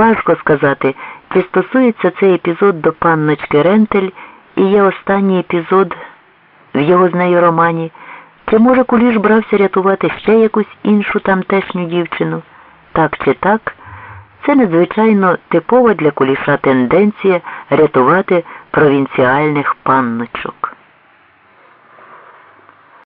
Важко сказати, чи стосується цей епізод до панночки Рентель і є останній епізод в його з нею романі, чи може Куліш брався рятувати ще якусь іншу тамтешню дівчину. Так чи так, це надзвичайно типова для куліша тенденція рятувати провінціальних панночок.